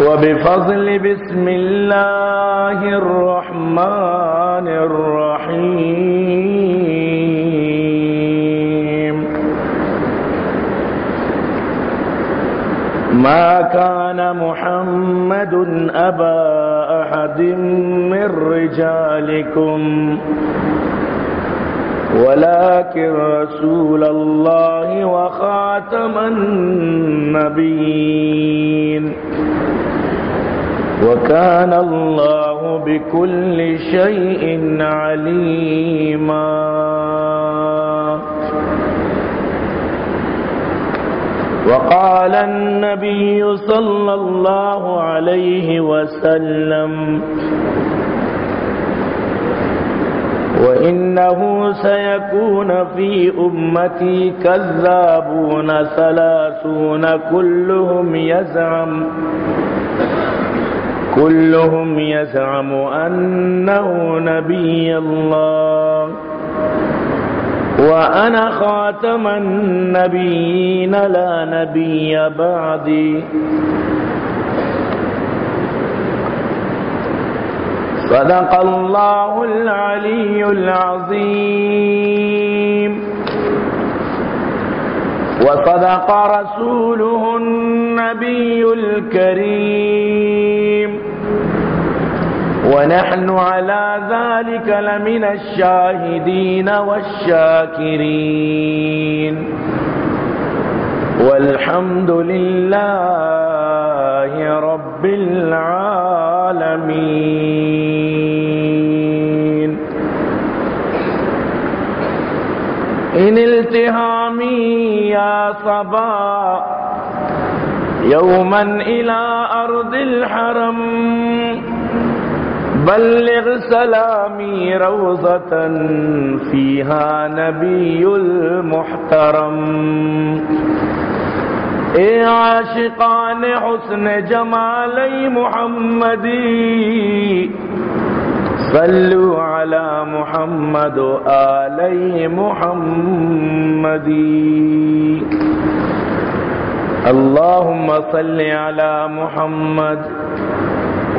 وبفضل بسم الله الرحمن الرحيم. ما كان محمد أبا أحد من رجالكم ولكن رسول الله وخاتم النبيين. وكان الله بكل شيء عليما. وقال النبي صلى الله عليه وسلم وإنه سيكون في أمتي كذابون ثلاثون كلهم يزعم. كلهم يزعم أنه نبي الله. وأنا خاتم النبيين لا نبي بعدي. صدق الله العلي العظيم. وصدق رسوله النبي الكريم. ونحن على ذلك لمن الشاهدين والشاكرين. والحمد لله رب العالمين. إن التهامي يا صبا يوما إلى أرض الحرم. بلغ سلامي روضة فيها نبي المحترم۔ اے عاشقان حسن جمالی محمدی، صلو علی محمد و آلی محمدی۔ اللهم صل على محمد۔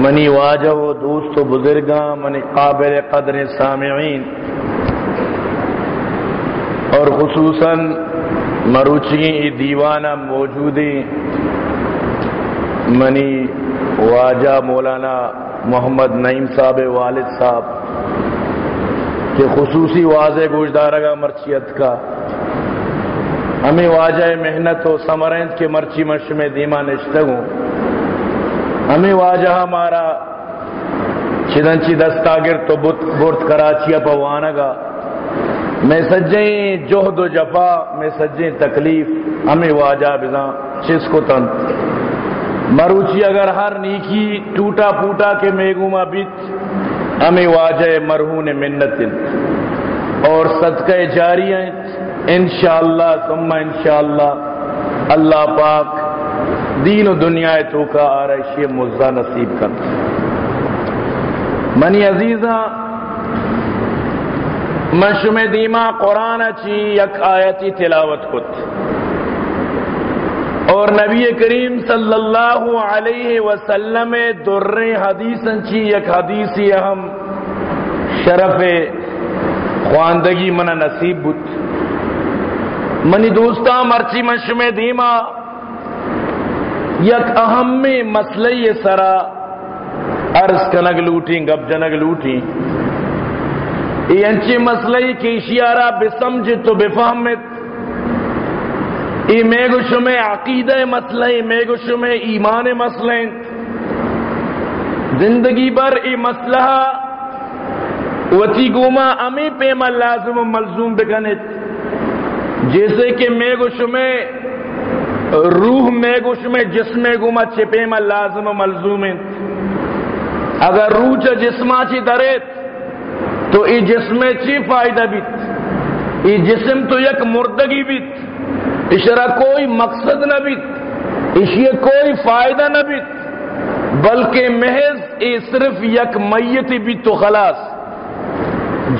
منی واجہ و دوست و بزرگاں، منی قابل قدر سامعین۔ اور خصوصاً مروچی دیوانہ موجودی منی واجہ مولانا محمد نعیم صاحب، والد صاحب، کہ خصوصی واضح گوشدارگا مرچیت کا۔ ہمیں واجہ محنت و سمرند کے مرچی مش میں دیما نشتگوں ہمیں واجہ ہمارا۔ چدنچی دستاگر تو برت کراچی پوانگا میں سجیں جوہد و جفا، میں سجیں تکلیف۔ ہمیں واجہ بزاں، چس کو تن۔ مروچی اگر ہر نیکی ٹوٹا پوٹا کے میگوما بیت، ہمیں واجہ مرہون منت اور صدقہ جاری ہیں انشاءاللہ، ثم انشاءاللہ، اللہ پاک دین و دنیا تو کا آرائشی مزہ نصیب کر۔ منی عزیزہ مشم دیما قرآن چی یک آیتی تلاوت کت۔ اور نبی کریم صلی اللہ علیہ وسلم در حدیث چی یک حدیثی اہم شرف خواندگی من نصیب بت منی دوستا مرچی مشم دیما یک اہم مسئلہ سرا، عرض کنگ لوٹی گب جنگ لوٹی۔ یہ انچے مسئلہ کی اشیارہ بسمج تو بفہمت ای میں گوش میں عقیدہ مسئلہ میں گوش میں ایمان مسئلہ۔ زندگی بر ای مسئلہ وتی گوما امی پیما لازم و ملزوم بکنت جیسے کہ میں گوش میں روح میں گوش میں، جسم گوما چپیما لازم و ملزوم اگر روح چا جسما چی دریت تو ای جسم چی فائدہ بیت؟ ای جسم تو یک مردگی بیت؟ اشرا کوئی مقصد نہ بھی اشیے کوئی فائدہ نہ بھی بلکہ محض اے صرف یک میت بھی تو خلاص۔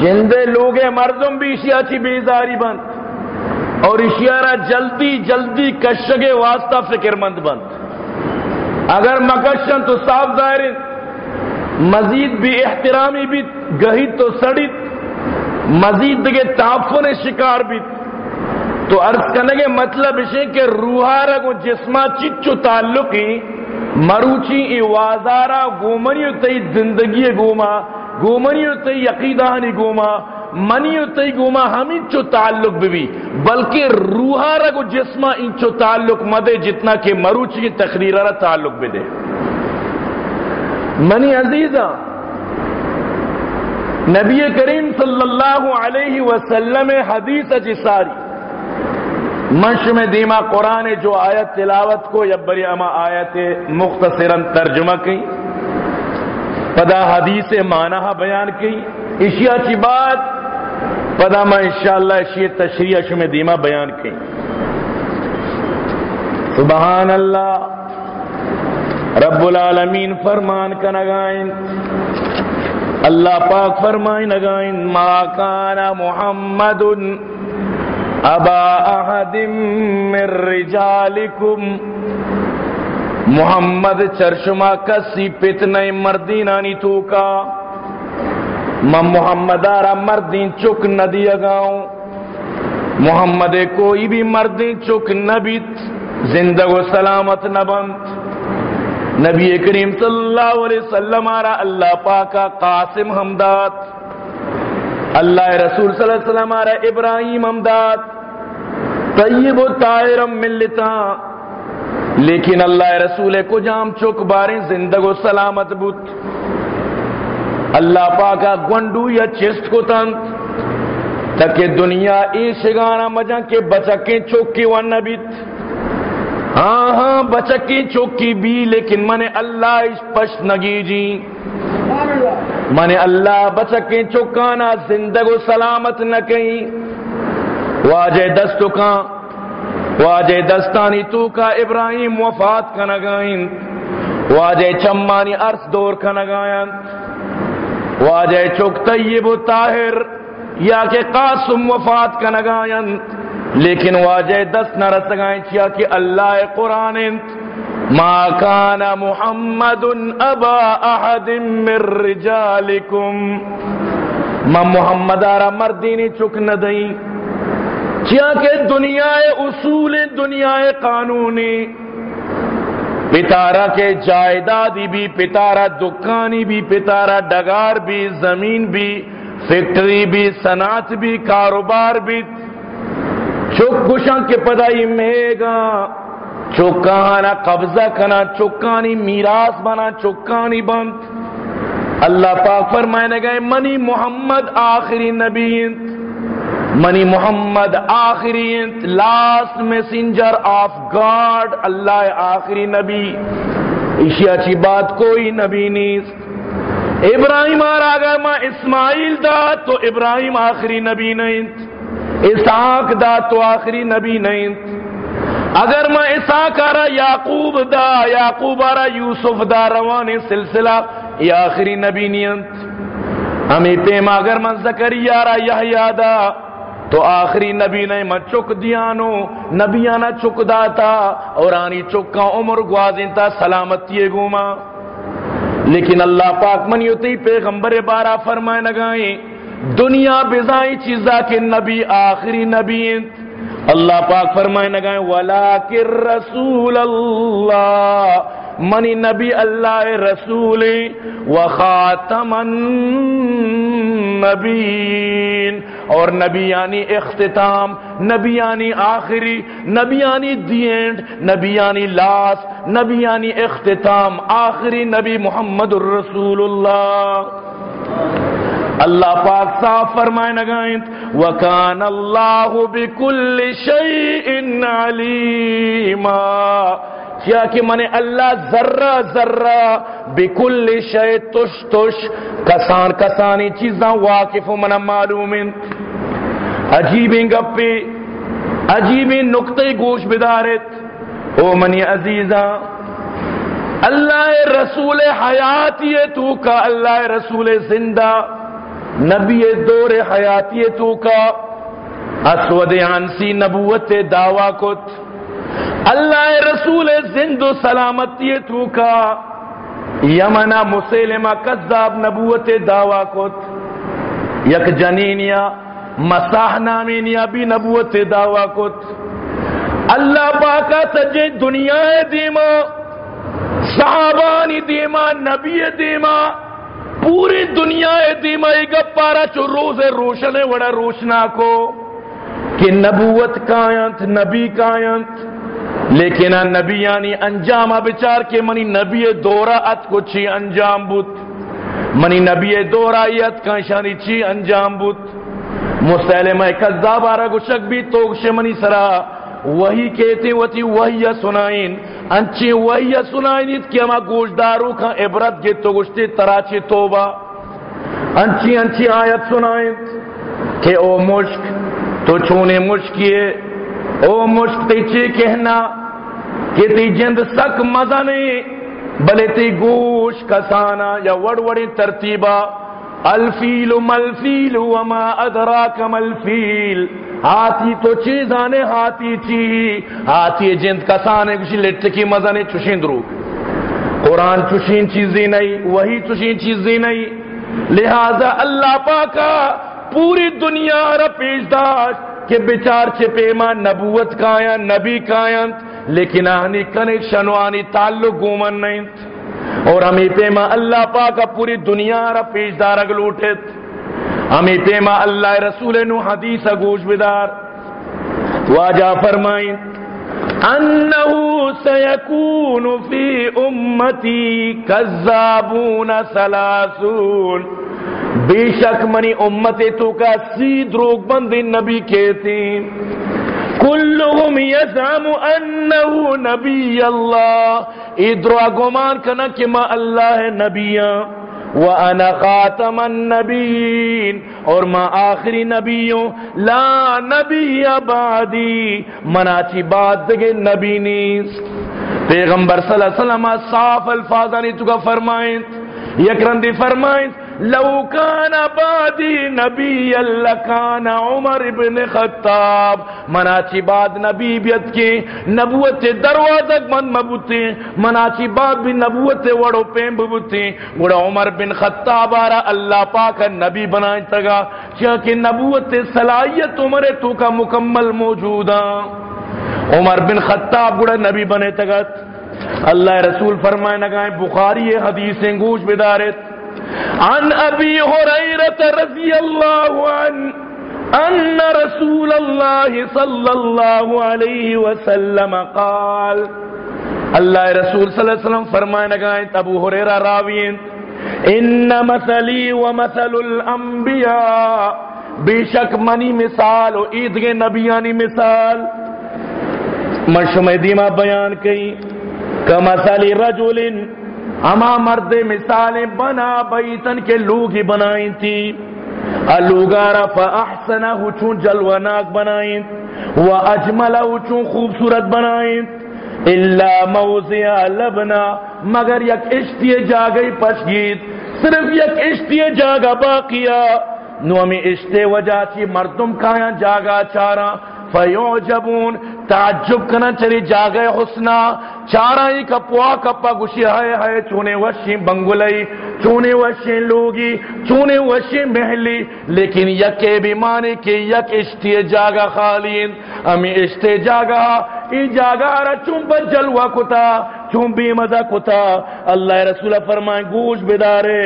جندے لوگ مردم بھی اشیا چی بیزاری بند۔ اور اشیارہ جلدی جلدی کشگے واسطہ فکر مند بند۔ اگر مکشن تو صاف ظاہر مزید بھی احترامی بھی گہی تو سڑیت مزید دگے تعفن شکار بھی۔ تو عرض کرنے کے مطلب اسے کہ روحارا کو جسما چچو تعلقی مروچی ای وازارا گومنی تی زندگی گوما گومنی تی یقیدانی گوما منی تی گوما ہمیں چو تعلق بھی بلکہ روحارا کو جسما ان چو تعلق مدے جتنا کہ مروچی کی تقریرارا تعلق بھی دے منی عزیزہ نبی کریم صلی اللہ علیہ وسلم حدیث جساری منش میں دیما قرآن جو آیت تلاوت کو یا بری اما آیت مختصرا ترجمہ کی، پدا حدیث معنی بیان کی۔ اشیا کی بات پدا میں انشاءاللہ اشیاء تشریح میں دیما بیان کی سبحان اللہ۔ رب العالمین فرمان کا نگائن۔ اللہ پاک فرمائن نگائن۔ ما کان محمد ابا احد من رجالکم۔ محمد چرشما کسی پتنے مردینانی تو کا میں محمد آرا مردین چک نہ دیا گاؤں محمد کوئی بھی مردین چک نہ بیت زندگ و سلامت نہ بند نبی کریم صلی اللہ علیہ وسلم آرا اللہ پاکا قاسم حمدات اللہ رسول صلی اللہ علیہ وسلم آرہ ابراہیم امداد طیب و طائرم ملتا۔ لیکن اللہ رسول کو جام چک باریں زندگ و سلامت بوت۔ اللہ پاکا گونڈو یا چست کو تنت تاکہ دنیا ای شگانا مجا کے بچکیں چوکی ون بیت ہاں ہاں بچکیں چوکی بھی، لیکن من اللہ اس پش نگی جی۔ من اللہ بچکیں چکانا زندگ و سلامت نہ کہیں۔ واجہ دستو کا، واجہ دستانی تو کا ابراہیم وفات کا نگائن واجہ چمانی عرص دور کا نگائن واجہ چک طیب و طاہر یا کہ قاسم وفات کا نگائن لیکن واجہ دست نہ رسگائیں چیا کہ اللہ قرآن ما كان محمد ابا احد من رجالكم ما محمد آرا مردینی چک نہ دئی کیا کہ دنیا اصول دنیا قانونی۔ پتارا کے جائیدادی بھی، پتارا دکانی بھی، پتارا ڈگار بھی، زمین بھی، فیکٹری بھی، صنعت بھی، کاروبار بھی۔ چک کے پدائی میگا چوکانا قبضہ کنا چوکانی میراث بنا چوکانی بند۔ اللہ پاک فرمائنے گئے منی محمد آخری نبی۔ منی محمد آخری last messenger of God Allah آخری نبی۔ اسی اچھی بات کوئی نبی نہیں۔ ابراہیم آ گئے ماں اسماعیل دا تو ابراہیم آخری نبی نہیں۔ اسحاق دا تو آخری نبی نہیں۔ اگر میں ایسا کرا یعقوب دا، یعقوب آرا یوسف دا روان سلسلہ یا آخری نبی نیت ہمیں پیم اگر من زکری آرا یحییٰ دا۔ تو آخری نبی نے میں چک دیانو نبی آنا چک داتا، اور آنی چکا عمر گوازن تا سلامتی گوما۔ لیکن اللہ پاک من یوتی پیغمبر بارا فرمائے نگائیں دنیا بزائی چیزا کے نبی آخری نبی اللہ پاک فرمائے نگائیں ولیکن رسول اللہ منی نبی اللہ رسول و خاتم النبیین اور نبی یعنی اختتام نبی یعنی آخری نبی یعنی دی اینڈ نبی یعنی لاس نبی یعنی اختتام، آخری نبی محمد الرسول اللہ اللہ پاک صاف فرمائے نگائیں وکان اللہ بکل شیء علیما۔ کیا کہ من اللہ ذرہ ذرہ بکل شے تش تش کسان کسانی چیزاں واقف من معلوم عجیبیں گپے عجیبیں نقطے گوش بدارت۔ او منی عزیزاں، اللہ رسول حیاتی تو کا، اللہ رسول زندہ۔ نبی دور حیاتی تو کا۔ اسود عنسی نبوت دعویٰ کت۔ اللہ رسول زند و سلامتی تو کا یمنا مسلمہ کذاب نبوت دعویٰ کت، یک جنینیا مساح نامینیا بھی نبوت دعویٰ کت۔ اللہ پاکا تجھے دنیا دیما، صحابانی دیما، نبی دیما، پوری دنیا دیما ایک پارا چو روز روشن وڑا روشنا کو کہ نبوت کائنت نبی کائنت لیکن نبی یعنی انجام بچار کے منی نبی دورا ات کو چی انجام بوت منی نبی دورا ات کا شانی چی انجام بوت مسلمہ کذاب آرہ کو شک بھی توگش منی سرا وہی کہتے وتی وہی سنائیں انچی وہی سنائیں کہ ہما گوشدارو کا عبرت کے تو گشتے تراچے توبہ۔ انچی انچی آیت سنائیں کہ او مشک تو چونے مشکیے او مشک تیچے کہنا۔ کہ تی جند سک مزہ نہیں، بلے تی گوش کسانا یا وڑ وڑی ترتیبہ الفیل ملفیل وما ادراک ملفیل۔ ہاتھی تو چیزانے، ہاتھی چی۔ ہاتھی جند کسانے، کچھ لٹ کی مزہ نہیں، چوشین درو۔ قرآن چوشین چیزی نہیں وہی چوشین چیزی نہیں۔ لہذا اللہ پاکا پوری دنیا را پیش داشت کہ بچار چھپے ماں نبوت کایا نبی کائنت لیکن آنی کنیکشن وانی تعلق گومن نہیں اور ہمیں پیما اللہ پاکا پوری دنیا را پیش دار اگلوٹت ہمیں پیما اللہ رسول نو حدیث گوش بدار۔ واجہ فرمائیں۔ انہو سیکون فی امتی کذابون سلاسون۔ بے شک منی امت تو کا سی دروگ بند نبی کہتی۔ کلہم یزعم انہو نبی اللہ ادرا گمان کنا کہ ما اللہ نبیاں. وَأَنَا خَاتَمَ النَّبِيِّينَ. اور ما آخری نبیوں. لا نبی بعدی. مناچی بعد دگے نبی نیس پیغمبر صلی اللہ علیہ وسلم صاف الفاظانی تو کا فرمائیں. یک رندی فرمائیں. لو کان بعدی نبی اللہ کان عمر ابن خطاب. مناچی بعد نبی بیت کی نبوت دروازک من مبوتی مناچی بعد بھی نبوت وڑو پیم ببوتی گوڑا عمر بن خطاب آرہ اللہ پاک نبی بنائیں تگا. چاکہ نبوت صلاحیت عمر تو کا مکمل موجودا عمر بن خطاب گوڑا نبی بنے تگت اللہ رسول فرمائے نگائیں. بخاری حدیثیں گوش بدارت. عن ابي هريره رضي الله عنه ان رسول الله صلى الله عليه وسلم قال، اللہ رسول صلی اللہ علیہ وسلم فرمائے نگائیں ابو حریرہ راوین ان مثلی و مثل الانبیاء بے شک منی مثال و عید کے نبیانی مثال۔ مشمع دیمہ بیان کئی، کمثل رجل اما مرد مثالیں بنا بیتن کے لوگ ہی بنائیں تھی۔ الوگارا فاحسنہ چون جلوناک بنائیں۔ و اجملہ چون خوبصورت بنائیں۔ الا موضع لبنا، مگر یک اشتی جاگئی پشگید۔ صرف یک اشتی جاگا باقیا نو ہمیں اشتے وجہ چی مردم کھایا جاگا چارا۔ فیعجبون، تعجب کنا چلی جاگئے حسنا۔ چارائی کپوا کپا گشی ہائے ہائے، چونے وشی بنگلئی، چونے وشے لوگی، چونے وشے محلی لیکن یکے بھی مانے کہ یک اشتی جاگا خالین امی اشتی جاگا ای جاگا را چون جلوہ کتا، چون بی مزا کتا۔ اللہ رسول فرمائیں گوش بدارے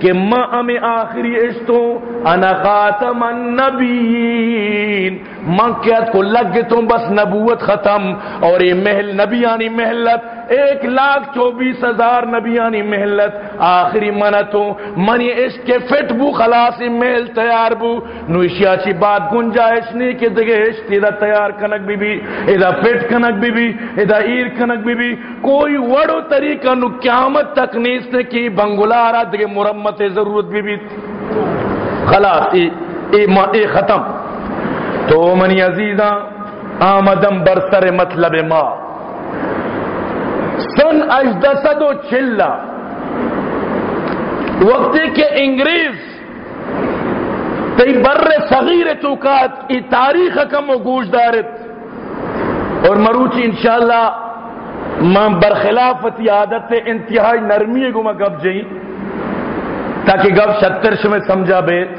کہ ما امی آخری اشتوں انا خاتم النبیین۔ من کہت کو لگ تم بس نبوت ختم، اور یہ محل نبیانی یعنی محلت۔ ایک لاکھ چوبیس ہزار نبیانی محلت آخری منتوں منی عشق کے فٹ بو خلاصی محل تیار بو۔ نوشیا چی بات گنجائش نہیں کہ دگے عشق ادا تیار کنک بی بی ادا فٹ کنک بی بی ادا ایر کنک بی بی۔ کوئی وڑو طریقہ نو قیامت تک نیست کی بنگلارا دگے مرمت ضرورت بی بی۔ خلاص ای, ای, ای ختم۔ تو منی عزیزاں آمدم برسر مطلب ما۔ سن اجدسد و چلہ وقتی کے انگریز تی بر صغیر توکات ای تاریخ کم و گوش دارت، اور مروچی انشاءاللہ میں برخلافت عادت انتہائی نرمی گو میں گب جئی، تاکہ گب شترش میں سمجھا بیت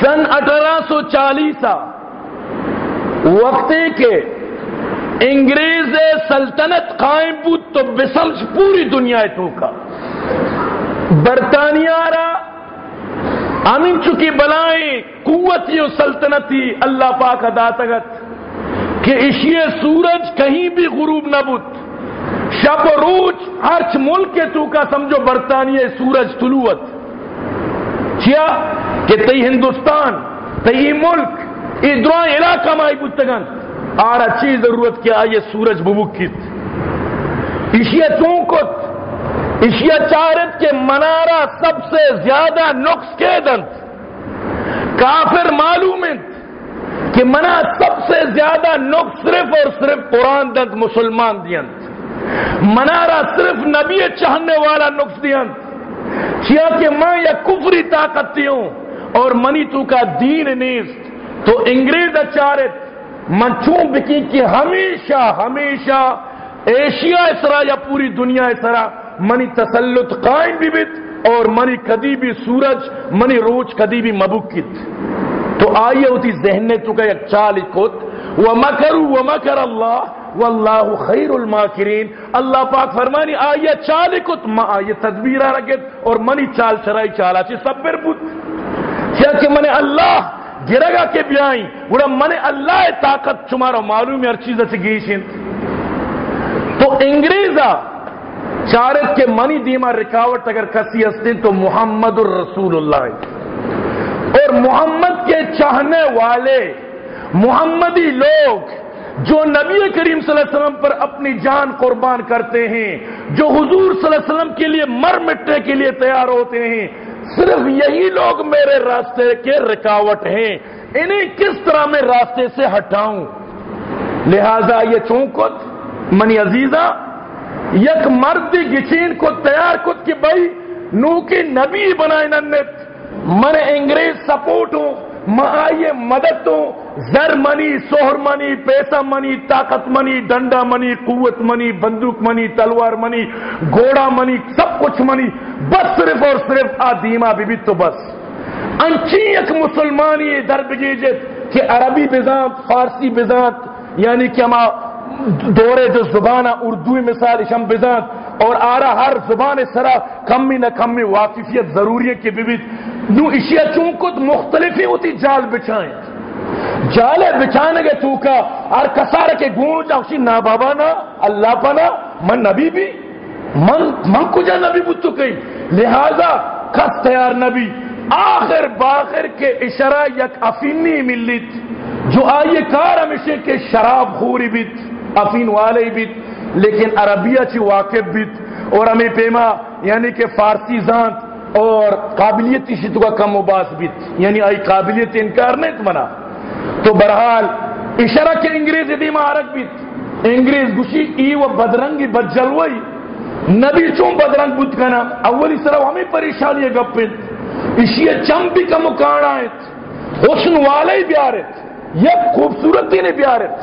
سن اٹھارہ سو چالیسا، وقتی کے انگریز سلطنت قائم بود تو بسمج پوری دنیا تو کا برطانیہ را امین چکی بلائیں، قوتی و سلطنتی اللہ پاک ادا تگت۔ کہ اشیے سورج کہیں بھی غروب نہ بود۔ شب و روج ہرچ ملک کے تو کا سمجھو، برطانیہ سورج طلوت کیا؟ کہ تی ہندوستان تی ملک ادرا علاقہ مائی بتگن آر اچھی ضرورت کیا یہ سورج ببکت اشیا چونکت اشیا چارت کے منارہ سب سے زیادہ نقص کے دنت کافر معلوم کہ منا سب سے زیادہ نقص صرف اور صرف قرآن دنت مسلمان دینت منارہ صرف نبی چاہنے والا نقص دینت کیا کہ ماں یا کفری طاقت ہوں اور منی تو کا دین نیست تو انگریز اچارت منچو بکی کہ ہمیشہ ہمیشہ ایشیا اسرا یا پوری دنیا اسرا منی تسلط قائم بھی بیت اور منی کدی بھی سورج، منی روج کدی بھی مبکت تو آئیے ہوتی ذہن نے چکا ایک چال کت وَمَكَرُوا وَمَكَرَ اللَّهُ وَاللَّهُ خَيْرُ الْمَاكِرِينَ۔ اللہ پاک فرمانی آئیے چال کت ما آئیے تدبیرہ رکھت اور منی چال چرائی چالا چی سب بر بود کہ منی اللہ گرگا کے بیائیں گوڑا من اللہ طاقت چمارا معلوم ہے ہر چیز سے گیشن تو انگریزا چارت کے منی دیما رکاوٹ اگر کسی ہستیں تو محمد الرسول اللہ اور محمد کے چاہنے والے محمدی لوگ جو نبی کریم صلی اللہ علیہ وسلم پر اپنی جان قربان کرتے ہیں جو حضور صلی اللہ علیہ وسلم کے لیے مر مٹنے کے لیے تیار ہوتے ہیں صرف یہی لوگ میرے راستے کے رکاوٹ ہیں، انہیں کس طرح میں راستے سے ہٹاؤں؟ لہذا یہ چونکت منی عزیزہ، یک مرد گچین کو تیار کت کہ بھائی نو کی نبی بنائے ننت من انگریز سپورٹ ہوں۔ آئیے مدد تو زر منی سوہر منی، پیسہ منی، طاقت منی، ڈنڈا منی، قوت منی، بندوق منی، تلوار منی، گھوڑا منی، سب کچھ منی۔ بس صرف اور صرف آدیما بھی تو بس۔ انچی ایک مسلمانی در بگیجت کہ عربی بزانت، فارسی بزانت یعنی کہ ہما دورے جو زبانہ اردو مثال اشم بزانت اور آرہ ہر زبان سرا کمی نہ کمی واقفیت ضروری ہے کہ بھی نو اشیاء چونکت مختلفی ہوتی، جال بچائیں جالے بچانے گے تو کا اور کسار کے گونج اوشی نا بابا نا، اللہ پنا من نبی بھی۔ من من کجا نبی بتو کئی؟ لہذا کس تیار نبی؟ آخر باخر کے اشرا یک افینی ملت، جو آئیے کار ہمیشہ کے شراب خوری بیت، افین والے بیت، لیکن عربیہ چی واقف بیت، اور ہمیں پیما یعنی کہ فارسی زانت اور قابلیت شتو کا کم و باس بیت یعنی آئی قابلیت انکار نہیں منا تو برحال اشارہ کے انگریز دیما عرق بیت انگریز گوشی ای و بدرنگی بدجلوئی۔ نبی چون بدرنگ بود کنا، اولی سر ہمیں پریشانی گپت اسی چم بھی کم کانا ہے حسن والے بیارت یہ خوبصورتی نے بیارت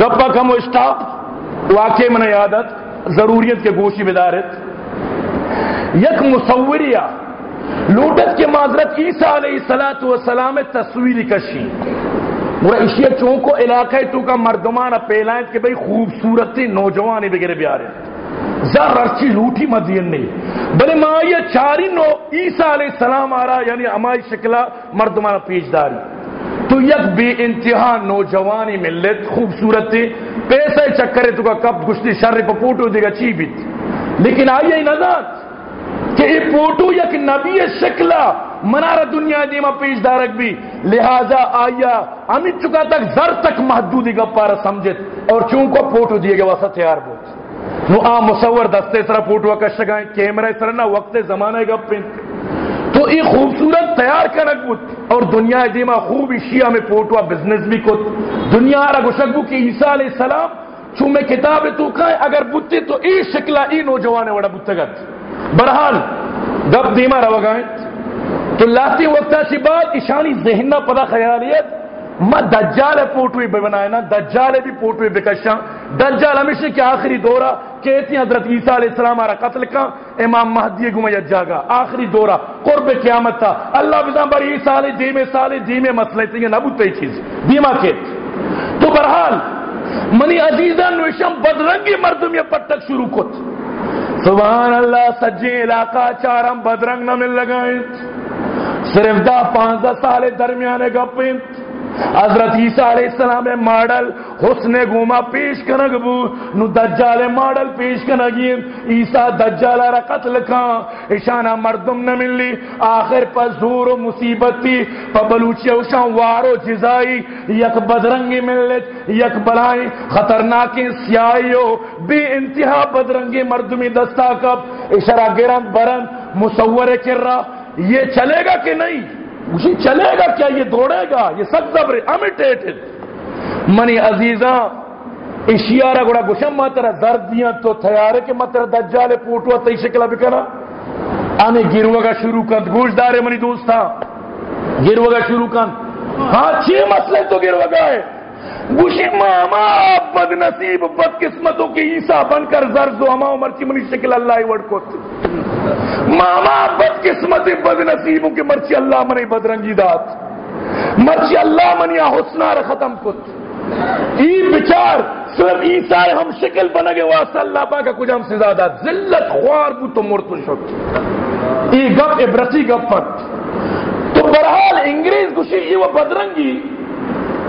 گپا کم اسٹاپ واقع من یادت ضروریت کے گوشی بدارت یک مصوریا لوٹت کے معذرت عیسیٰ علیہ السلام والسلام تصویری کشی۔ وہ اشیاء چونکو علاقہ تو کا مردمان پیلائیں کہ بھئی خوبصورتی نوجوانی بگرے بیارے۔ زر ارچی لوٹی مدین نہیں بلے ماں یہ چاری نو عیسیٰ علیہ السلام آ رہا یعنی امائی شکلہ مردمان پیش داری تو یک بے انتہا نوجوانی ملت خوبصورتی، پیسے چکرے تو کا کب گشتی شر پہ پوٹو دیگا چی بیت۔ لیکن آئیے نظر۔ کہ یہ پوٹو یک نبی شکلہ منارہ دنیا دیما پیش دارک بھی۔ لہذا آیا امی چکا تک زر تک محدودی گا پارا سمجھت۔ اور چونکو پوٹو دیے گا واسا تیار بوت۔ نو آ مصور دستے سرا پوٹو کشتا گائیں، کیمرہ سرا نا وقت زمانہ گا پینت تو یہ خوبصورت تیار کرک بوت۔ اور دنیا دیما خوب شیعہ میں پوٹوا بزنس بھی کت۔ دنیا را گشک بو کہ عیسیٰ علیہ السلام چون میں کتاب تو کھائیں اگر بوتے تو ای شکلہ ای نوجوان وڑا بوتگت برحال گب دیما رو گائیں۔ تو لاتی وقتا سی بات اشانی ذہنہ پدا خیالیت ما دجال پوٹوی بنائے نا، دجال بھی پوٹوی بکشاں دجال ہمیشہ کی آخری دورہ کہتی حضرت عیسیٰ علیہ السلام آرہ قتل کا امام مہدی گمہ جاگا۔ آخری دورہ، قرب قیامت تھا اللہ بزن بر عیسیٰ علیہ دیمے سالے دیمے مسئلہ تھی، یہ نبوت تی چیز۔ دیما کہت تو برحال، منی عزیزہ نوشم بدرنگی مردم یہ پتک شروع کت۔ سبحان اللہ، سجی علاقہ، چارم بدرنگ نہ مل لگائیں۔ صرف دا پانزدہ سال درمیانے گپیں۔ حضرت عیسیٰ علیہ السلام ماڈل حسن گوما پیش کنگ بو نو دجال ماڈل پیش کنگین عیسیٰ دجال را قتل کان اشانا مردم نہ ملی، آخر پا زور و مصیبت تھی پا بلوچی اشان وارو جزائی، یک بدرنگی ملت، یک بلائی، خطرناکی سیائیو بے انتہا بدرنگی مردمی دستا کب اشارہ گرند برند مصور کر رہا یہ چلے گا کہ نہیں؟ یہ چلے گا کیا یہ دوڑے گا؟ یہ سب زبر امیٹیٹڈ منی عزیزاں اشیارا گوڑا گشم ماترا دردیاں تو تھیارے کہ ماترا دجالے پوٹوا تی شکلہ بکنا آنے گروہ گا شروع کن گوش دارے منی دوستا گروہ گا شروع کن۔ ہاں چھ مسئلے تو گروہ گا ہے۔ گوشی ماما بد نصیب بد قسمتوں کی عیسیٰ بن کر زرز و ہما عمر کی منی شکل اللہ وڑ کو ماما بد قسمت بد نصیبوں کی مرچی اللہ منی بدرنگی دات۔ مرچی اللہ منی حسنار ختم کت ای بچار، صرف عیسیٰ ہم شکل بنگے واسطہ اللہ پاکا کچھ ہم سے زیادہ۔ ذلت خوار بو تو مرتو شک ای گپ عبرتی گپ پت تو برحال انگریز گوشی، ای و بدرنگی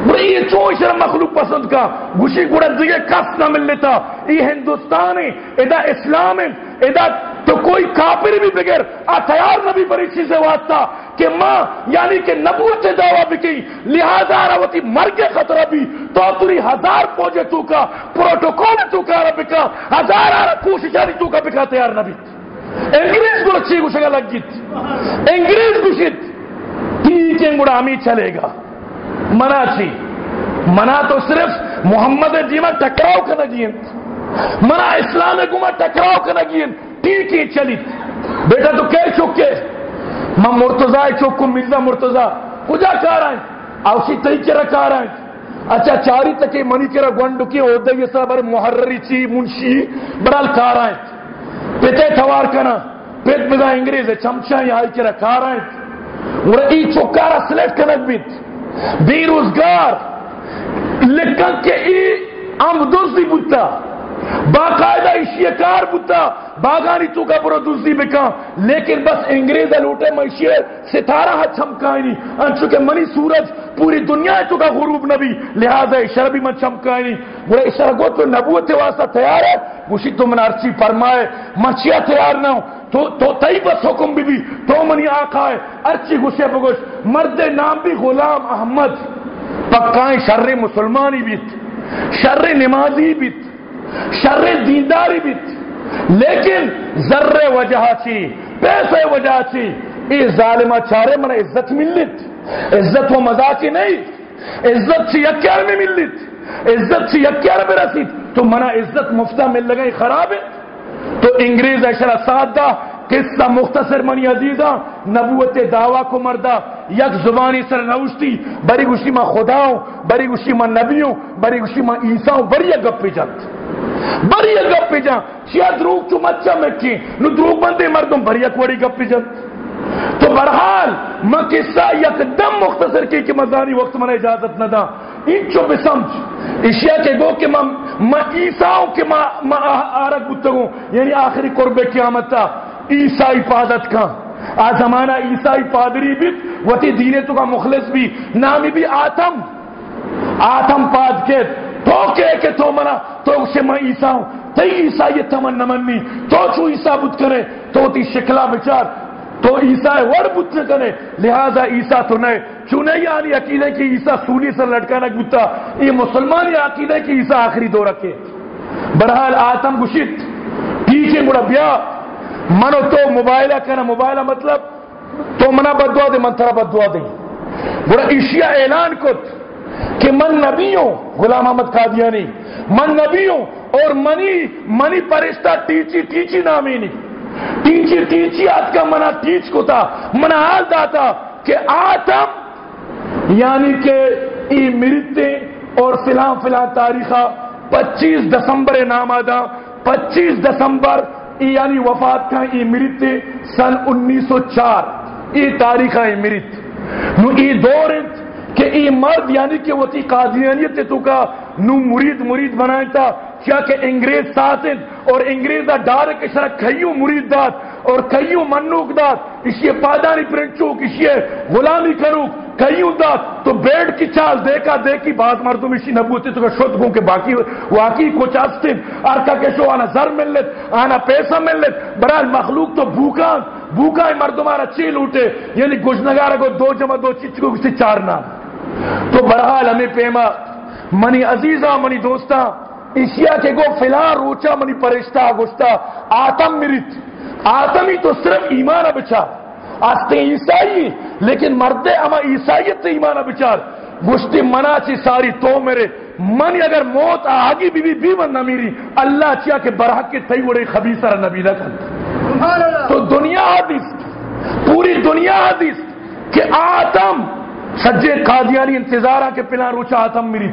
یہ چوشر مخلوق پسند کا۔ گوشی گوڑا دیگے کس نہ مل لیتا۔ یہ ہندوستان ہے ادا اسلام ہے ادا تو کوئی کافر بھی بغیر اتیار نبی بری چیزیں واسطہ کہ ماں یعنی کہ نبوت دعویٰ بھی کی۔ لہذا روتی مر کے خطرہ بھی۔ تو پوری ہزار پوجے تو کا، پروٹوکول تو کا رب کا۔ ہزار آرہ کوشش آری تو کا بکا تیار نبی۔ انگریز کو اچھی گوشگا لگ گیت انگریز گوشت ٹھیک ہے گوڑا ہمیں چلے گا۔ منا چی منا تو صرف محمد جیما ٹکراؤ کا نگین منا اسلام گما ٹکراؤ کا نگین ٹھیک ہی چلی۔ بیٹا، تو کہہ چکے۔ میں مرتضی چوکو مرزا مرتضی۔ کجا کہہ رہا ہے اوشی تئی کرا کہہ رہا ہے اچھا چاری تک منی کرا گونڈ کی عہدے یہ سب محرری چی، منشی، برال کہہ رہا ہے پیتے تھوار کنا۔ پیت مزا انگریز ہے چمچا ہی آئی کرا کہہ رہا ہے اور ای چوکارا سلیٹ کنک بیت۔ بے روزگار، لکھن کے ای ام دوستی بوتا، باقاعدہ اشیکار بوتا، باغانی تو کا برو دوسری بکا، لیکن بس انگریز لوٹے مشیئے ستارہ ہاتھ چمکائی نہیں انچو کہ منی سورج پوری دنیا تو کا غروب نبی، لہذا اشارہ بھی من چمکائی نہیں اشارہ گو تو نبوت واسطہ تیار ہے؟ گوشی تو من ارچی فرمائے مچیا تیار نہ ہو تو تو تئی بس حکم بھی بھی تو منی آقا ہے، ارچی گوشے بگوش، مرد نام بھی غلام احمد، پکائیں شر مسلمانی بیت، شر نمازی بیت، شر دینداری بیت، لیکن ذر وجہ چی، پیسے وجہ چی ای ظالمہ چارے من عزت ملت، عزت و مزاقی نہیں، عزت سی یکیار میں ملت، عزت سی یکیار میں رسید، تو منا عزت مفتہ مل لگئی خراب ہے تو انگریز اشرا سادہ قصہ مختصر منی عزیزہ نبوت دعویٰ کو مردہ یک زبانی سر نوشتی، بری گوشی ما خداؤں بری گوشی ما نبیوں بری گوشی ما عیسیٰوں بری گپی جلد بری گپ جا چیا دروگ چو مچا مکی نو دروگ بندے مردم بری کوڑی گپ جا تو برحال میں قصہ یک دم مختصر کی کہ مزانی وقت من اجازت نہ دا۔ ان چو بسمج اشیاء کے گو کہ میں عیساؤں کے میں آرک بتگوں یعنی آخری قرب قیامت تا عیسائی پادت کا. آ زمانہ عیسائی پادری بھی وتی دینے تو کا مخلص بھی، نامی بھی آتم. آتم پاد کے تو کہ کہ تو منا تو اسے میں عیسا ہوں. تی عیسائی تمن نمنی تو چو عیسا بت کرے، تو تی شکلا بچار. تو عیسا وڑ بت کرے، لہذا عیسا تو نئے. چونے یعنی عقیدے کی عیسا سولی سے لٹکانا گتا یہ مسلمان یہ عقیدے کی عیسا آخری دو رکھے۔ برحال آتم گشت ٹھیک ہے بڑا بیا منو تو موبائلہ کرنا موبائلہ مطلب تو منا بدوا دے، من تھرا بدوا دے۔ بڑا اشیاء اعلان کت کہ من نبی ہوں غلام احمد قادیانی، من نبی ہوں اور منی منی پرشتہ ٹیچی ٹیچی نامی نہیں۔ ٹیچی ٹیچی آج کا منا ٹیچ کو تھا منا حال داتا کہ آتم یعنی کہ ای مرتے اور فلان فلان تاریخہ پچیس دسمبر نام آدھا، پچیس دسمبر یعنی وفات کا ای مرتے سن انیس سو چار۔ ای تاریخ ای مرت۔ نو ای دور کہ ای مرد یعنی کہ وہ تی قادیانیت تو کا نو مرید مرید بنائیں تھا۔ کیا کہ انگریز ساتن اور انگریز دا ڈار کے شرح کئیوں مرید دات اور کئیوں منوک دات اسی پادانی پرنچوک اسی غلامی کروک۔ کئیوں دات تو بیڈ کی چال دیکھا دیکھی بعض مردم اسی نبوتی تو شد گوں کہ باقی واقعی کو چاستن ارکا کے شو، آنا زر مل لیت آنا پیسہ مل لیت برای مخلوق تو بھوکان بھوکا مردم آنا چیل اٹھے یعنی گجنگارہ کو دو جمع دو چچکو کسی چارنا تو برحال ہمیں پیما، منی عزیزہ، منی دوستہ اشیا کے گو فلان روچا منی پرشتہ، گشتہ، آتم مرت۔ آتمی تو صرف ایمان بچا آستے عیسائی لیکن مردے اما عیسائیت سے ایمان بچار گشتی منا چی ساری تو میرے۔ منی اگر موت آگی بی بی بی من نمیری اللہ چیا کہ برحق کے تئی وڑے خبیصر نبی لکن تو دنیا حدیث پوری دنیا حدیث کہ آتم سجے قادیانی انتظارہ کے پلا روچا آتم میری۔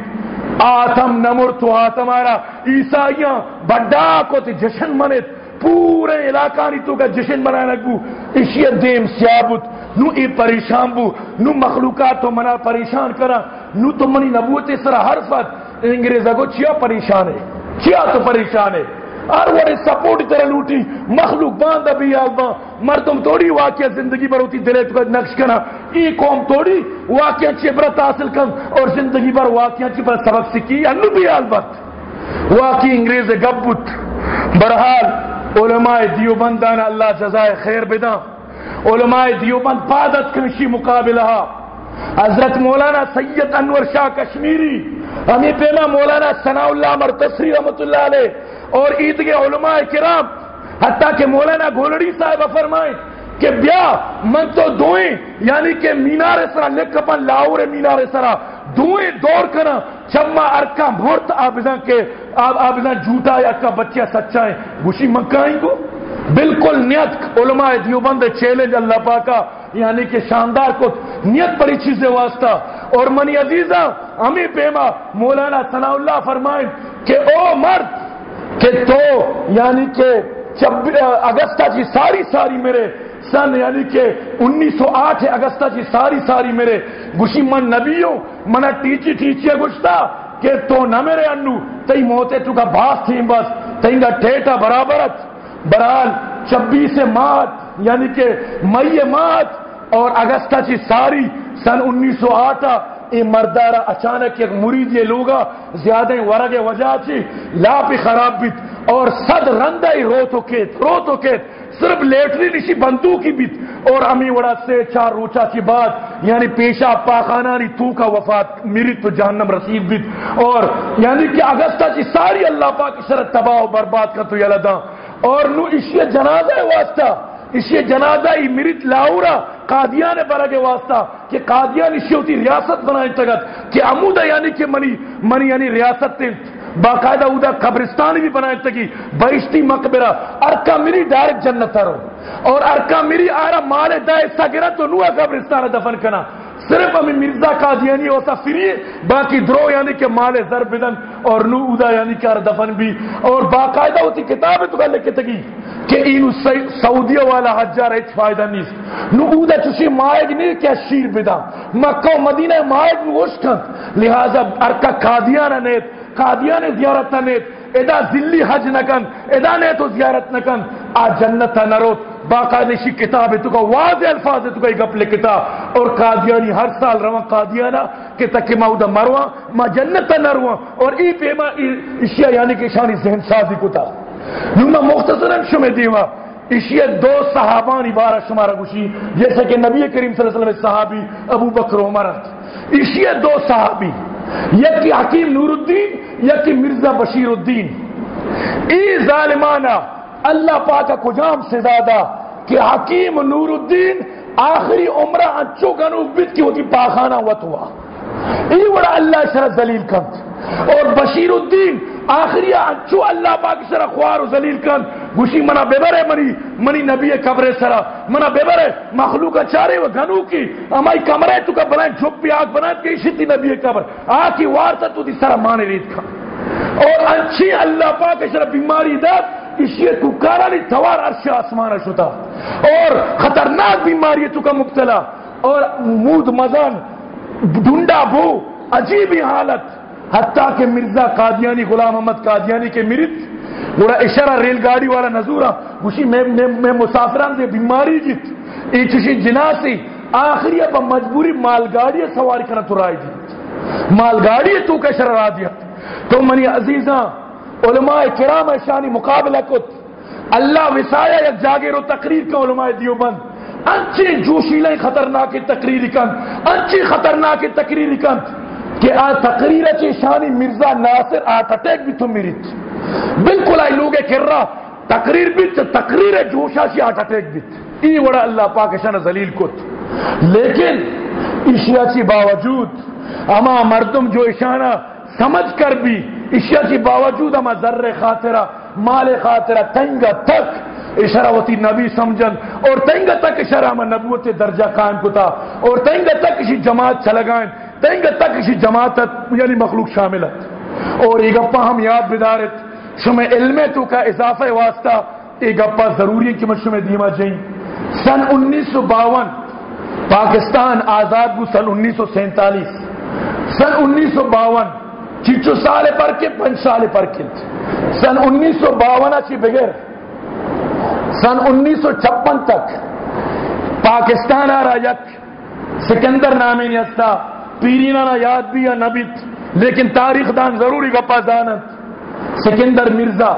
آتم نمر تو آتم آرا عیسائیاں بڑا کو تی جشن منت پورے علاقہ نی تو کا جشن بنا لگو۔ اشیت دیم سیابت نو ای پریشان بو۔ نو مخلوقات تو منا پریشان کرا۔ نو تو منی نبوت سرا ہر فت انگریزا کو چیا پریشان ہے؟ چیا تو پریشان ہے؟ اور وہ سپورٹ طرح لوٹی۔ مخلوق باندھ بھی آلبا مردم توڑی واقعہ زندگی بھر ہوتی دلے تو نقش کرنا۔ ای قوم توڑی واقعہ چبرت حاصل کن۔ اور زندگی بھر واقعہ چبرت سبق سکی انو بھی آلبت واقعی انگریز گبت برحال علماء دیوبندان اللہ جزائے خیر بدا. علماء دیوبند پادت کنشی مقابلہ. حضرت مولانا سید انور شاہ کشمیری، ہمیں پہلا مولانا ثناء اللہ مرتصری رحمت اللہ علیہ، اور عید کے علماء کرام، حتیٰ کہ مولانا گولڑی صاحب فرمائیں کہ بیا، من تو دوئیں یعنی کہ مینار سرا، لکھ پن لاہور مینار سرا دوئیں دور کرنا۔ چما ارکا مورت آبزاں کے آب آبزاں جھوٹا یا کا بچہ سچا ہے گوشی مکائیں کو بالکل نیت علماء دیوبند چیلنج اللہ پاکا یعنی کہ شاندار کو نیت پڑی چیزیں واسطہ۔ اور منی عزیزہ امی پیما مولانا ثناء اللہ فرمائیں کہ او مرد، کہ تو یعنی کہ اگستہ کی ساری ساری میرے سن یعنی کہ انیس سو آٹھ اگستہ کی ساری ساری میرے گشی من نبیوں منا ٹیچی ٹیچی گشتا کہ تو نہ میرے انو تی موتے تو کا باس تھی بس تی گا ٹھیٹا برابرت۔ برحال چبیس مارچ یعنی کہ مئی مارچ، اور اگستہ کی ساری سن انیس سو آٹھ ای مردارا اچانک ایک مرید یہ لوگا، زیادہ ورگ وجہ چی، لاپی خراب بیت۔ اور صد رندہ ہی رو تو کیت رو تو کیت۔ صرف لیٹری نشی بندو کی بیت۔ اور امی وڑا سے چار روچا کی بات یعنی پیشہ پاخانہ نی تو کا وفات میری تو جہنم رسید بیت۔ اور یعنی کہ اگستہ چی ساری اللہ پاک شرط تباہ و برباد کا تو یلدہ اور نو اسی جنازہ واسطہ۔ اسی جنازہ ہی مرت لاؤرا قادیان برا کے واسطہ۔ کہ قادیان اسی ہوتی ریاست بنائیں تگت۔ کہ عمودہ یعنی کہ منی منی یعنی ریاست تے باقاعدہ اودا قبرستان بھی بنائیں تگی بہشتی مقبرہ ارکا میری ڈائریکٹ جنت رو اور ارکا میری آرہ مال دا حصہ گرا تو نوہ قبرستان دفن کنا صرف ہمیں مرزا قادیانی ہوتا فری باقی درو یعنی کہ مال زر بدن اور نو ادا یعنی کہ دفن بھی اور باقاعدہ ہوتی کتاب تو کہ لکھتے گی کہ اینو سعودیہ والا حجار ایچ فائدہ نہیں نو اودا چوشی مائگ نہیں کیا شیر بدا مکہ و مدینہ مائگ نو اشکن لہذا ارکا قادیانا نیت قادیان زیارت نیت، ادا ذلی حج نکن ادا نیتو زیارت نکن آ جنت نروت باقاعدہ شی کتاب ہے تو کا واضح الفاظ ہے تو کا گپ لکھتا اور قادیانی ہر سال رواں قادیانا کہ تک ما ادا مروا ما جنت نروا اور ای پیما اشیاء یعنی کہ شانی ذہن سازی کتا۔ نما مختصرا شمع دیوا اشیاء دو صحابان عبارہ شمارا گوشی، جیسا کہ نبی کریم صلی اللہ علیہ وسلم صحابی ابو بکر عمر اشیاء دو صحابی۔ یکی حکیم نور الدین یکی مرزا بشیر الدین۔ ای ظالمانہ اللہ پاک کجام سے زیادہ کہ حکیم نور الدین آخری عمرہ انچو گنو بیت کی ہوتی، پاخانہ وت ہوا۔ ای بڑا اللہ شرح ذلیل کند اور بشیر الدین آخری انچو اللہ پاک شرح خوار و ذلیل کند گوشی منا بیبرے منی منی نبی قبر سرا، منا بیبرے مخلوق چارے و گنو کی امائی کمرے تو کا بنائیں جھپ پی آگ بنائیں کہ اسی نبی قبر۔ آکی وارتا تو دی سرا مانے رید کھا۔ اور انچی اللہ پاک شرح بیماری داد اسے تو کارانی توار عرش آسمان شتا۔ اور خطرناک بیماری تو کا مبتلا۔ اور مود مزان ڈھونڈا بو، عجیب حالت۔ حتیٰ کہ مرزا قادیانی غلام محمد قادیانی کے مرد بڑا اشارہ ریل گاڑی والا نظورہ گوشی میں, میں, مسافران دے بیماری جت ای چشی جناسی آخری اب مجبوری مال گاڑی سواری کرنا تو رائے جی مال گاڑی تو کا اشارہ را دیا۔ تو منی عزیزاں علماء کرام شانی مقابلہ کت۔ اللہ وسایا یک جاگیر و تقریر کا علماء دیوبند۔ انچی جوشیلیں خطرناک تقریر کن انچی خطرناک تقریر کن۔ کہ آ تقریر چی شانی مرزا ناصر آٹھ اٹیک بھی تم میری بالکل آئی لوگے کر رہا تقریر بھی تقریر جوشا سی آٹھ اٹیک بھی. ای وڑا اللہ پاک شان ذلیل کت. لیکن اشیاء چی باوجود اما مردم جو اشانہ سمجھ کر بھی، اشیاء کی باوجود اما ذر خاطرہ، مال خاطرہ تنگ تک اشارہ ہوتی نبی سمجھن، اور تنگ تک اشارہ اما نبوت درجہ قائم کتا، اور تنگ تک اسی جماعت چلگائیں تنگ تک اسی جماعت یعنی مخلوق شاملت. اور یہ گپا ہم یاد بدارت. شمع علم تو کا اضافہ واسطہ یہ گپا ضروری ہے کہ میں دیما جائیں. سن انیس سو باون، پاکستان آزاد بو سن انیس سو سینتالیس. سن انیس سو باون، چیچو سال پر کے پنچ سال پر کے. سن انیس سو باون اچھی بغیر. سن انیس سو چھپن تک، پاکستان آ رہا یک. سکندر نامی نیستا. پیرینا نہ یاد بھی یا نبیت لیکن تاریخ دان ضروری گپا دانت سکندر مرزا،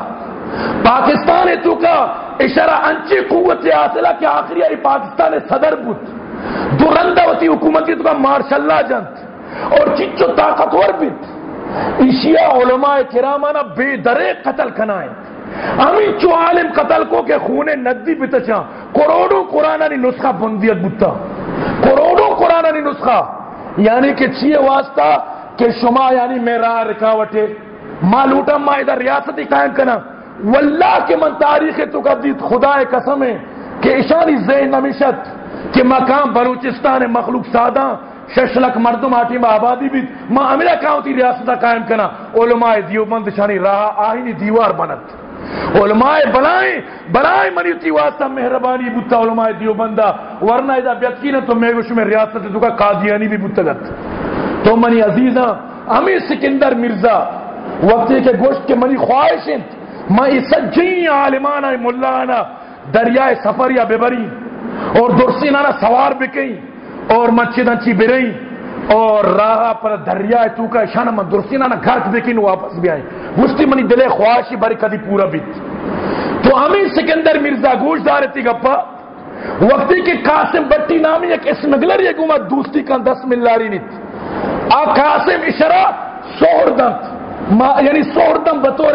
پاکستان تو کا اشارہ انچی قوت سے حاصلہ کہ آخری آئی پاکستان صدر بود۔ دورندہ ہوتی حکومتی تو کا مارشاء اللہ جنت اور چچو طاقتور بیت اشیاء علماء کرامانا بے درے قتل کنائیں ہمیں چو عالم قتل کو کہ خونے ندی بتچا کروڑوں قرآنانی نسخہ بندیت بتا کروڑوں قرآنانی نسخہ۔ یعنی کہ چیئے واسطہ کہ شما یعنی میرا رکاوٹے ما لوٹا ما ادھر ریاستی قائم کنا۔ واللہ کے من تاریخ تو کا دیت خدا قسم ہے کہ اشانی ذہن نمیشت کہ مقام بلوچستان مخلوق سادہ، شش لک مردم آٹی ما آبادی بھی ما عملہ کاؤنتی ریاستہ قائم کنا۔ علماء دیوبند شانی راہ آہینی دیوار بنت۔ علماء بلائیں بلائیں منیتی واسطہ مہربانی بتا علماء دیوبندہ ورنہ اذا بیتکی نا تو میں گوش میں ریاست تو کا قادیانی بھی بتگت تو منی عزیزہ، ہمیں سکندر مرزا، وقتی کے گوشت کے منی خواہش میں اس جئی عالمانہ ملانہ دریائے سفر یا ببری اور درسینانہ سوار بکیں، اور مسجد انچی برئی اور راہ پر دریا تو کا شان من درسینا نہ گھر دیکھیں واپس بھی آئے۔ مستی منی دلے خواہشی بری کدی پورا بیت۔ تو ہمیں سکندر مرزا گوش دار تھی گپا۔ وقتی کے قاسم بٹی نامی ایک اسمگلر یہ گوما دوستی کا دس ملاری نیت آ قاسم اشرا سوردم یعنی سوردم بطور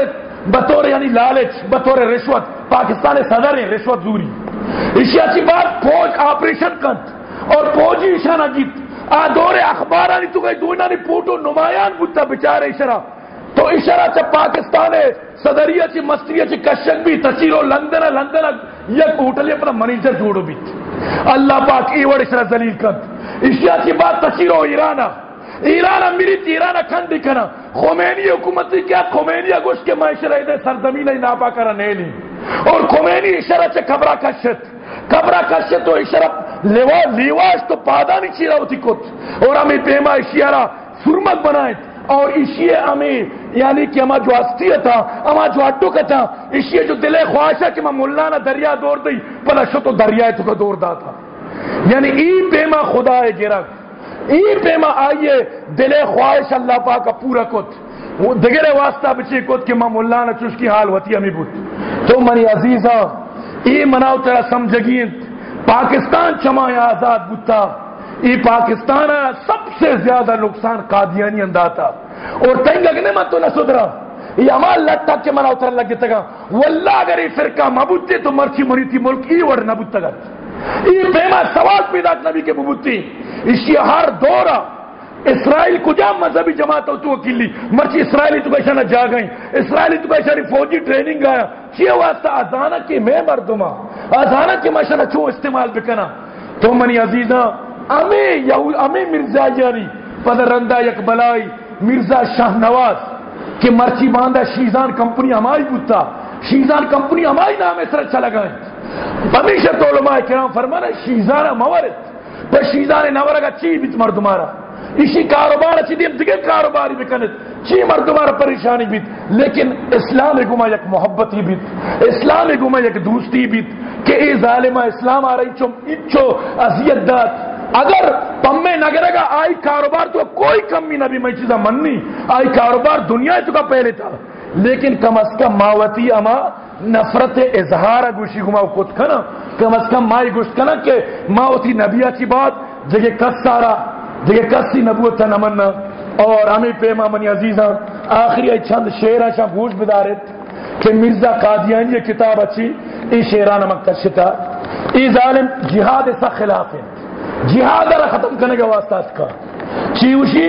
بطور یعنی لالچ، بطور رشوت۔ پاکستان صدر ہیں، رشوت زوری۔ اسی اچھی بات فوج آپریشن کنت اور فوجی اشارہ جیت۔ آ دور اخبار تو گئی دونا نی پوٹو نمایان بودتا بچارے اشرا۔ تو اشرا چا پاکستانے صدریہ چی مستریہ چی، کشک بھی، تشیرو، لندنہ لندنہ، یک ہوٹل اپنا منیجر جوڑو بیت۔ اللہ پاک ایوڑ اشرا زلیل کند اشرا چی بات تشیرو، ایرانہ۔ ایرانا میری ایرانا کھنڈی کنا خمینی حکومتی کیا خمینی گوشت کے معاشرہ دے سرزمین ناپا کرا نیلی. اور خمینی اشارہ سے کبرا کشت؟ کبرا کشت تو اشارہ لیوا لیواش تو پادا نہیں چیرا ہوتی کت؟ اور ہمیں پیما اشیارہ سرمت بنائیں اور اسی ہمیں یعنی کہ ہما جو ہستی تھا ہما جو اٹو کا تھا اسی جو دل خواہش ہے کہ میں ملانا دریا دور دی، پلا شو تو دریا تو کا دور دا تھا یعنی ای پیما خدا ہے گرک ای پیما آئیے، دل خواہش اللہ پاک کا پورا کت۔ دگرے واسطہ بچے کت کہ میں ملانا چوش کی حال ہوتی ہمیں بود تو منی عزیزہ ای مناؤ تیرا سمجھگین۔ پاکستان چما آزاد بتا ای پاکستان سب سے زیادہ نقصان قادیانی انداتا اور تینگ اگنے من تو نہ سدرا یہ امال لٹا کے منا اتر لگ گتا واللہ، اگر یہ فرقہ مبوتی تو مرچی مریتی ملک ای ور نبوتا گا ای پیما سوال پیدا نبی کے مبوتی اسی ہر دورہ اسرائیل کجا مذہبی جماعت تو وکیلی مرچی اسرائیلی تو کیسا جا گئی اسرائیلی تو کیسا فوجی ٹریننگ آیا۔ چیئے واسطہ ازانا کی میں مردما ازانا کی ماشاءاللہ چو استعمال بکنا۔ تو منی عزیزہ، امی یہود امی مرزا یاری، پدرندہ یک بلائی مرزا شاہ نواز، کہ مرچی باندھا شیزان کمپنی ہماری بتا شیزان کمپنی ہماری نام اس طرح چلا گئے ہمیشہ تو علماء کرام فرمانا، شیزان موارد پر شیزان نورگا چی بیت مردمارا؟ اسی کاروبار اچھی دیم؟ دیگر کاروباری بکنت چی مردمارا پریشانی بیت؟ لیکن اسلام گما یک محبت ہی بیت. اسلام گما یک دوستی بیت. کہ اے ظالمہ اسلام آ رہی چو اچھو عذیت دات اگر پمے نگرے گا آئی کاروبار تو کوئی کمی نبی، میں چیزا مننی. آئی کاروبار دنیا تو کا پہلے تھا. لیکن کم از کم ماوتی اما نفرت اظہار گوشی گما کت کنا. کم از کم مائی گوشت کنا کہ ماوتی نبی کی بات، جگہ کس سارا، جگہ کسی نبوت نمنا اور ہمیں پیما منی عزیزاں، آخری چند شیر اچھا گوش بدارت کہ مرزا قادیان یہ کتاب اچھی ای شیران مکتشتا ای ظالم، جہاد سا خلاف ہے. جہاد را ختم کرنے کا واسطہ کا. چیوشی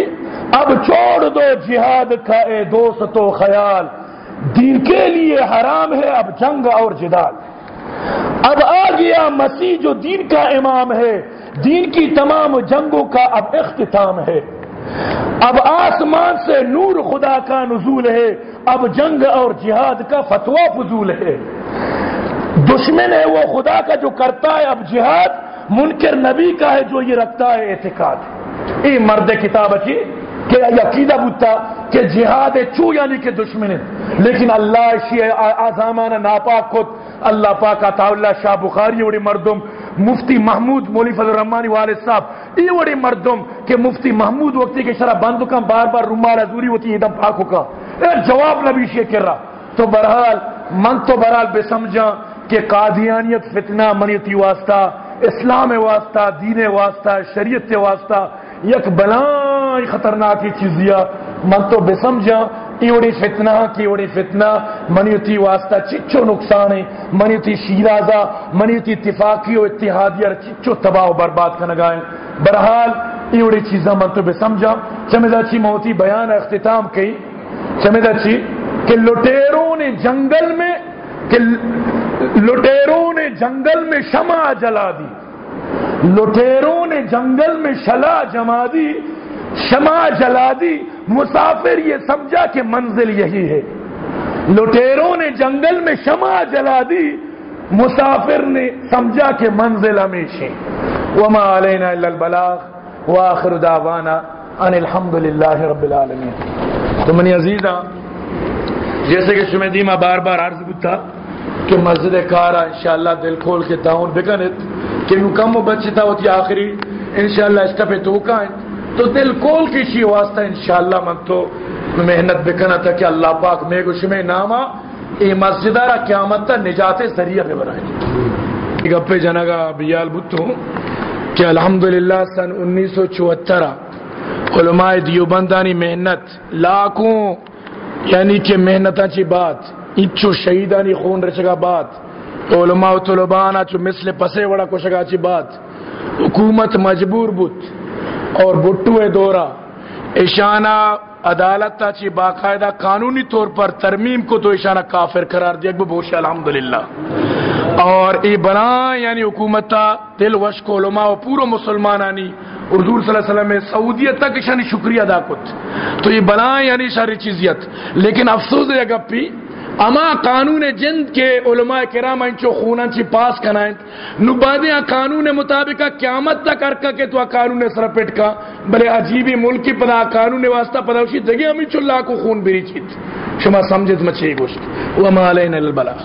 اب چھوڑ دو جہاد کا اے دوست و خیال۔ دین کے لیے حرام ہے اب جنگ اور جدال۔ اب آ گیا مسیح جو دین کا امام ہے۔ دین کی تمام جنگوں کا اب اختتام ہے۔ اب آسمان سے نور خدا کا نزول ہے۔ اب جنگ اور جہاد کا فتوا فضول ہے۔ دشمن ہے وہ خدا کا جو کرتا ہے اب جہاد۔ منکر نبی کا ہے جو یہ رکھتا ہے اعتقاد۔ اے مرد کتاب اچھی کہ عقیدہ بتا کہ جہاد چو یعنی کہ دشمن لیکن اللہ شی آزامان ناپاک خود اللہ پاک عطا اللہ شاہ بخاری وڑی مردم مفتی محمود مولی فضل الرحمانی والد صاحب یہ وڑی مردم کہ مفتی محمود وقتی کے شرح بند کم بار بار رومال ازوری ہوتی ہے دم پاک کا جواب نبی شیئر کر رہا تو برحال من تو برحال بے سمجھا کہ قادیانیت فتنہ منیتی واسطہ، اسلام واسطہ، دین واسطہ، شریعت واسطہ، یک بلان بلائی خطرناک چیزیا من تو بے سمجھا ایوڑی فتنہ کی ایوڑی فتنہ منیتی واسطہ چچو نقصان ہے منیتی شیرازہ منیتی اتفاقی و اتحادی اور چچو تباہ و برباد کا نگائیں برحال ایوڑی چیزاں من تو بے سمجھا چمیدہ چی موتی بیان اختتام کی چمیدہ چی کہ لٹیروں نے جنگل میں، کہ لٹیروں نے جنگل میں شمع جلا دی۔ لٹیروں نے جنگل میں شلا جما دی۔ شمع جلا دی مسافر یہ سمجھا کہ منزل یہی ہے۔ لٹیروں نے جنگل میں شمع جلا دی مسافر نے سمجھا کہ منزل ہمیشہ۔ وما علینا الا البلاغ واخر دعوانا ان الحمد للہ رب العالمین۔ تو منی عزیزہ جیسے کہ شمیدیمہ بار بار عرض بتا کہ مسجد کارا انشاءاللہ دل کھول کے تعاون بکنت کہ یوں کم بچتا ہوتی آخری، انشاءاللہ اسٹپے تو کائیں تو دل کھول کی شی واسطہ انشاءاللہ من تو محنت بکنا تھا کہ اللہ پاک میں گوش میں ناما اے مسجدہ را قیامت تا نجات ذریعہ پہ برائے گپے جنگا بیال بتوں کہ الحمدللہ سن انیس سو چوہترہ علماء دیوبندانی محنت لاکھوں یعنی کہ محنتاں چی بات، اچھو شہیدانی خون رچگا بات، علماء و طلبانا چو مثل پسے وڑا کشگا چی بات، حکومت مجبور بوت۔ اور بٹو دورا اشانہ عدالت چی باقاعدہ قانونی طور پر ترمیم کو تو اشانہ کافر قرار دیا بوش الحمدللہ۔ اور ای بنا یعنی حکومت تا دل وشک علماء و پورو مسلمانانی اردو صلی اللہ علیہ وسلم میں سعودیت تک شانی شکریہ ادا کت۔ تو یہ بلائیں یعنی ساری چیزیت۔ لیکن افسوس ہے گپی اما قانون جند کے علماء کرام انچو خونن چی پاس کنائیں نو قانون مطابق قیامت تک ارکا کے تو قانون سر پٹکا بلے عجیبی ملکی پدا قانون واسطہ پدا اسی دگی ہمیں چلا کو خون بری چیت شما سمجھت مچھے گوشت۔ وما علینا البلاغ۔